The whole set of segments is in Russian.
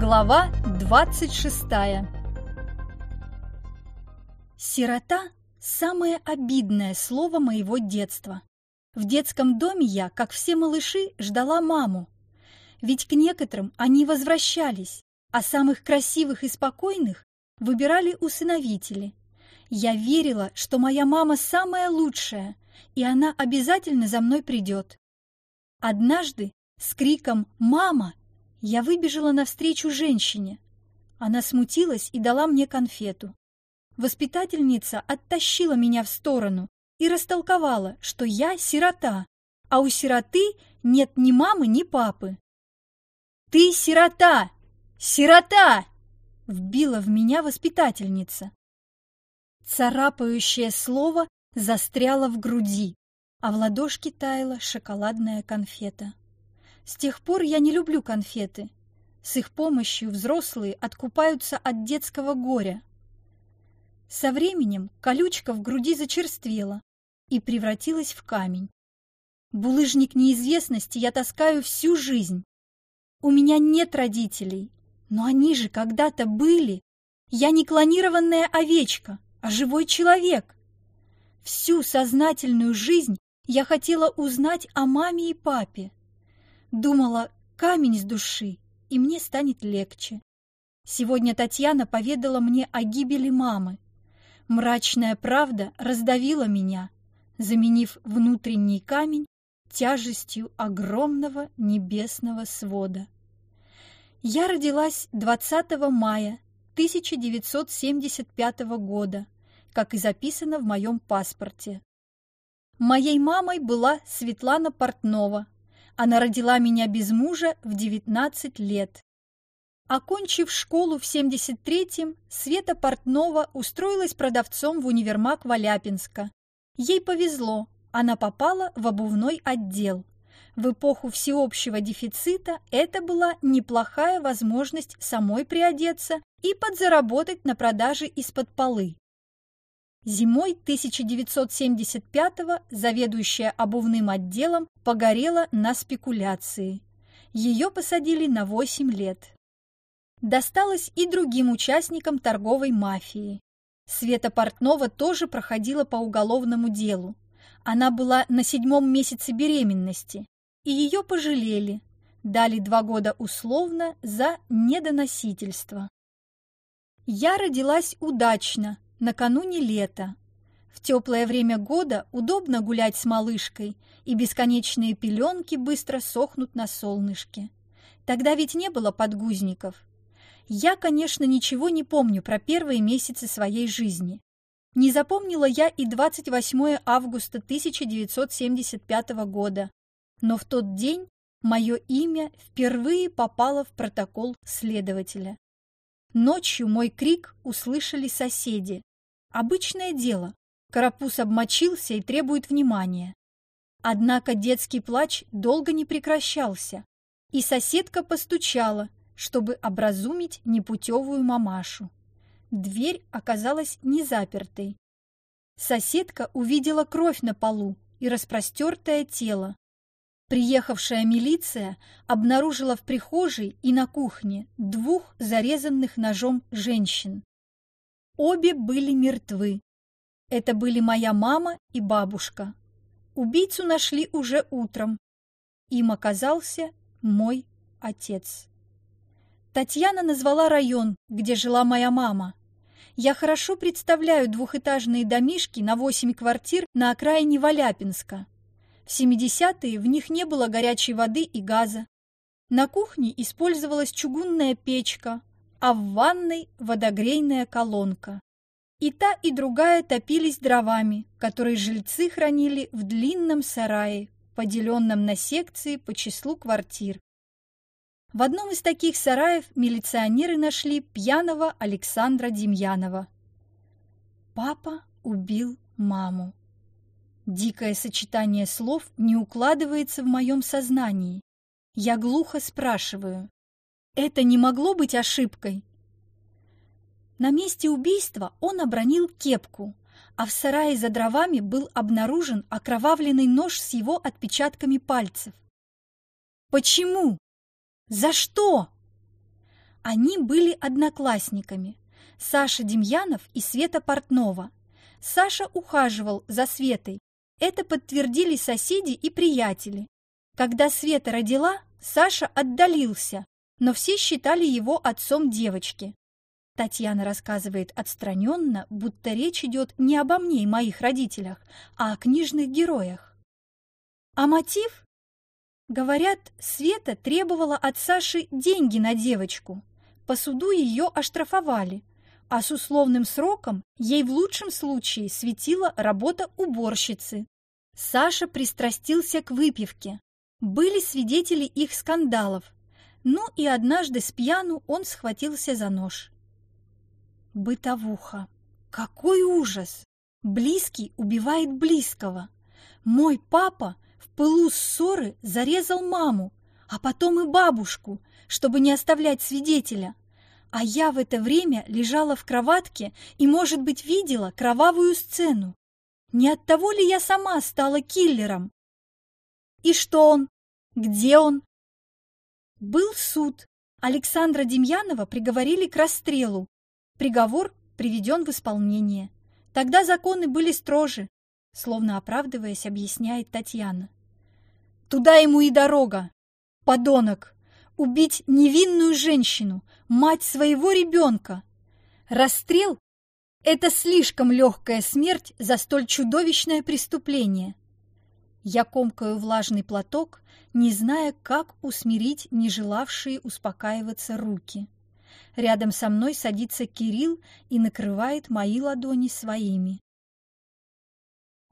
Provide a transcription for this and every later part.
Глава 26 Сирота – самое обидное слово моего детства. В детском доме я, как все малыши, ждала маму. Ведь к некоторым они возвращались, а самых красивых и спокойных выбирали усыновители. Я верила, что моя мама самая лучшая, и она обязательно за мной придет. Однажды с криком «Мама!» Я выбежала навстречу женщине. Она смутилась и дала мне конфету. Воспитательница оттащила меня в сторону и растолковала, что я сирота, а у сироты нет ни мамы, ни папы. «Ты сирота! Сирота!» — вбила в меня воспитательница. Царапающее слово застряло в груди, а в ладошке таяла шоколадная конфета. С тех пор я не люблю конфеты. С их помощью взрослые откупаются от детского горя. Со временем колючка в груди зачерствела и превратилась в камень. Булыжник неизвестности я таскаю всю жизнь. У меня нет родителей, но они же когда-то были. Я не клонированная овечка, а живой человек. Всю сознательную жизнь я хотела узнать о маме и папе. Думала, камень с души, и мне станет легче. Сегодня Татьяна поведала мне о гибели мамы. Мрачная правда раздавила меня, заменив внутренний камень тяжестью огромного небесного свода. Я родилась 20 мая 1975 года, как и записано в моем паспорте. Моей мамой была Светлана Портнова, она родила меня без мужа в 19 лет. Окончив школу в 73-м, Света Портнова устроилась продавцом в универмаг Валяпинска. Ей повезло, она попала в обувной отдел. В эпоху всеобщего дефицита это была неплохая возможность самой приодеться и подзаработать на продаже из-под полы. Зимой 1975-го заведующая обувным отделом погорела на спекуляции. Ее посадили на 8 лет. Досталось и другим участникам торговой мафии. Света Портнова тоже проходила по уголовному делу. Она была на седьмом месяце беременности, и ее пожалели, дали два года условно за недоносительство. Я родилась удачно, накануне лета. В теплое время года удобно гулять с малышкой, и бесконечные пеленки быстро сохнут на солнышке. Тогда ведь не было подгузников. Я, конечно, ничего не помню про первые месяцы своей жизни. Не запомнила я и 28 августа 1975 года, но в тот день мое имя впервые попало в протокол следователя. Ночью мой крик услышали соседи. Обычное дело. Карапуз обмочился и требует внимания. Однако детский плач долго не прекращался, и соседка постучала, чтобы образумить непутевую мамашу. Дверь оказалась не запертой. Соседка увидела кровь на полу и распростертое тело. Приехавшая милиция обнаружила в прихожей и на кухне двух зарезанных ножом женщин. Обе были мертвы. Это были моя мама и бабушка. Убийцу нашли уже утром. Им оказался мой отец. Татьяна назвала район, где жила моя мама. Я хорошо представляю двухэтажные домишки на восемь квартир на окраине Валяпинска. В 70-е в них не было горячей воды и газа. На кухне использовалась чугунная печка, а в ванной водогрейная колонка. И та, и другая топились дровами, которые жильцы хранили в длинном сарае, поделенном на секции по числу квартир. В одном из таких сараев милиционеры нашли пьяного Александра Демьянова. Папа убил маму. Дикое сочетание слов не укладывается в моем сознании. Я глухо спрашиваю. Это не могло быть ошибкой? На месте убийства он обронил кепку, а в сарае за дровами был обнаружен окровавленный нож с его отпечатками пальцев. Почему? За что? Они были одноклассниками. Саша Демьянов и Света Портнова. Саша ухаживал за Светой. Это подтвердили соседи и приятели. Когда Света родила, Саша отдалился, но все считали его отцом девочки. Татьяна рассказывает отстраненно, будто речь идет не обо мне и моих родителях, а о книжных героях. А мотив? Говорят, Света требовала от Саши деньги на девочку. По суду ее оштрафовали, а с условным сроком ей в лучшем случае светила работа уборщицы. Саша пристрастился к выпивке. Были свидетели их скандалов. Ну и однажды с пьяну он схватился за нож. Бытовуха. Какой ужас! Близкий убивает близкого. Мой папа в пылу ссоры зарезал маму, а потом и бабушку, чтобы не оставлять свидетеля. А я в это время лежала в кроватке и, может быть, видела кровавую сцену. Не от того ли я сама стала киллером? И что он? Где он? Был суд. Александра Демьянова приговорили к расстрелу. Приговор приведен в исполнение. Тогда законы были строже, словно оправдываясь, объясняет Татьяна. Туда ему и дорога. Подонок! Убить невинную женщину, мать своего ребенка. Расстрел – это слишком легкая смерть за столь чудовищное преступление. Я комкаю влажный платок, не зная, как усмирить нежелавшие успокаиваться руки. Рядом со мной садится Кирилл и накрывает мои ладони своими.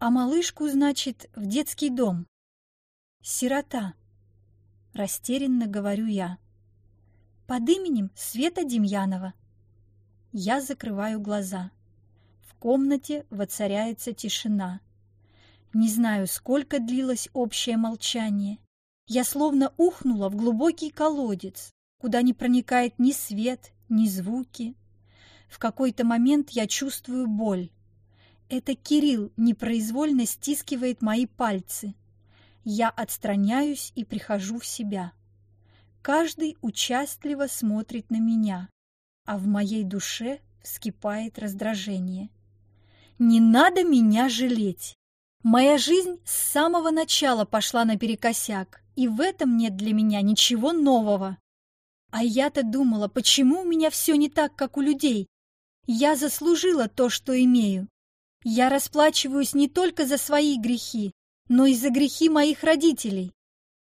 А малышку, значит, в детский дом. Сирота. Растерянно говорю я. Под именем Света Демьянова. Я закрываю глаза. В комнате воцаряется тишина. Не знаю, сколько длилось общее молчание. Я словно ухнула в глубокий колодец, куда не проникает ни свет, ни звуки. В какой-то момент я чувствую боль. Это Кирилл непроизвольно стискивает мои пальцы. Я отстраняюсь и прихожу в себя. Каждый участливо смотрит на меня, а в моей душе вскипает раздражение. Не надо меня жалеть. Моя жизнь с самого начала пошла наперекосяк, и в этом нет для меня ничего нового. А я-то думала, почему у меня все не так, как у людей? Я заслужила то, что имею. Я расплачиваюсь не только за свои грехи, но и за грехи моих родителей.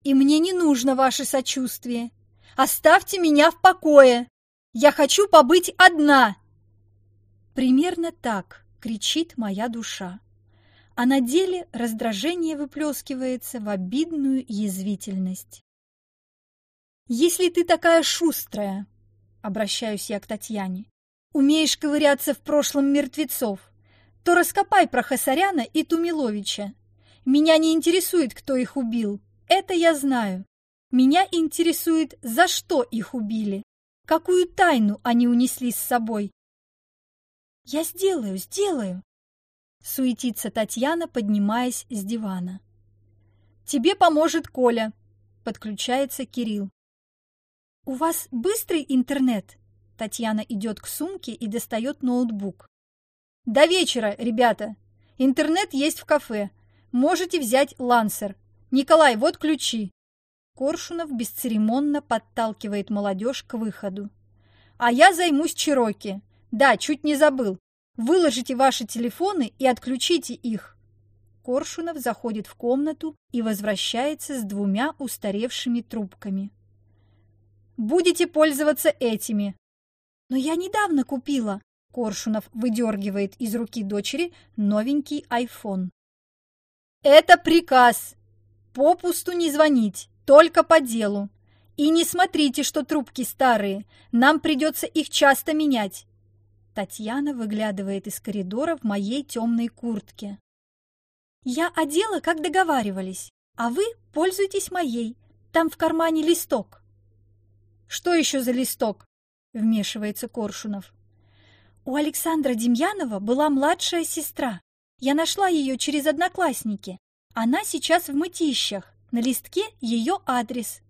И мне не нужно ваше сочувствие. Оставьте меня в покое. Я хочу побыть одна. Примерно так кричит моя душа. А на деле раздражение выплескивается в обидную язвительность. «Если ты такая шустрая», — обращаюсь я к Татьяне, «умеешь ковыряться в прошлом мертвецов, то раскопай про Хасаряна и Тумиловича. Меня не интересует, кто их убил, это я знаю. Меня интересует, за что их убили, какую тайну они унесли с собой». «Я сделаю, сделаю», — суетится Татьяна, поднимаясь с дивана. «Тебе поможет Коля», — подключается Кирилл. «У вас быстрый интернет?» Татьяна идет к сумке и достает ноутбук. «До вечера, ребята! Интернет есть в кафе. Можете взять лансер. Николай, вот ключи!» Коршунов бесцеремонно подталкивает молодежь к выходу. «А я займусь Чироки. Да, чуть не забыл. Выложите ваши телефоны и отключите их». Коршунов заходит в комнату и возвращается с двумя устаревшими трубками. Будете пользоваться этими. Но я недавно купила. Коршунов выдергивает из руки дочери новенький айфон. Это приказ. Попусту не звонить, только по делу. И не смотрите, что трубки старые. Нам придется их часто менять. Татьяна выглядывает из коридора в моей темной куртке. Я одела, как договаривались, а вы пользуйтесь моей. Там в кармане листок. «Что еще за листок?» — вмешивается Коршунов. «У Александра Демьянова была младшая сестра. Я нашла ее через одноклассники. Она сейчас в мытищах. На листке ее адрес.